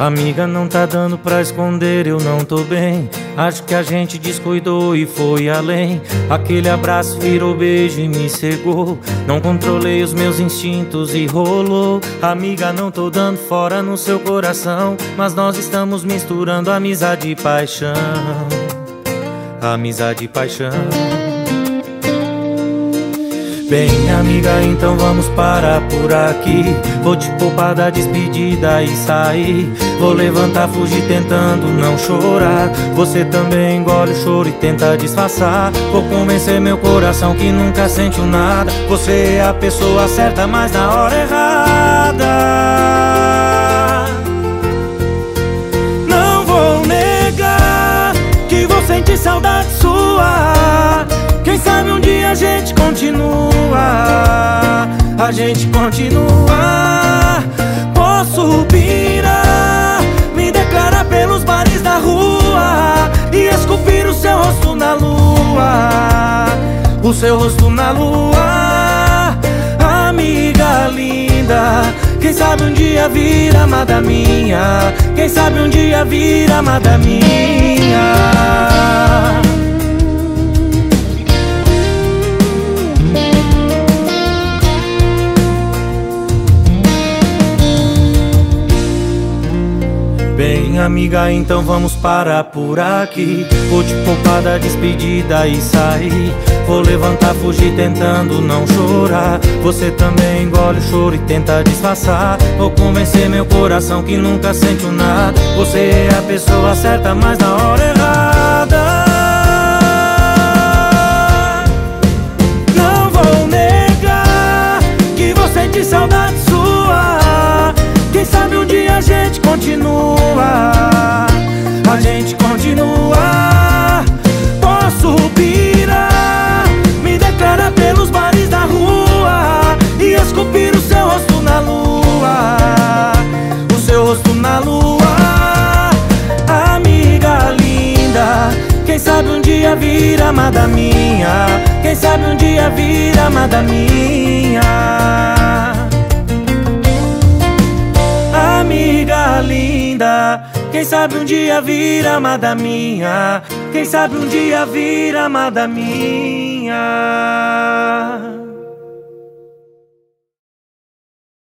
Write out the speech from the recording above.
Amiga, não tá dando pra esconder, eu não tô bem. Acho que a gente descuidou e foi além. Aquele abraço virou beijo e me cegou. Não controlei os meus instintos e rolou. Amiga, não tô dando fora no seu coração. Mas nós estamos misturando amizade e paixão. Amizade e paixão. Bem, amiga, então vamos parar por aqui. Vou te poupar da despedida e sair. Vou levantar, fugir, tentando não chorar. Você também engole o choro e tenta disfarçar. Vou convencer meu coração que nunca sentiu nada. Você é a pessoa certa, mas na hora errada. Gente continua, a gente continua. Posso pirar, me declarar pelos bares da rua e esculpir o seu rosto na lua, o seu rosto na lua, amiga linda. Quem sabe um dia vir amada minha, quem sabe um dia vir amada minha. Bem, amiga, então vamos parar por aqui. Vou te poupar da despedida e sair. Vou levantar, fugir, tentando não chorar. Você também engole o choro e tenta disfarçar. Vou convencer meu coração que nunca sentiu nada. Você é a pessoa certa, mas na hora errada. Gente continua. Posso pirar, me declarar pelos bares da rua e esculpir o seu rosto na lua. O seu rosto na lua, amiga linda. Quem sabe um dia vir amada minha. Quem sabe um dia vir amada minha. Quem sabe um dia vir amada minha. Quem sabe um dia vir amada minha.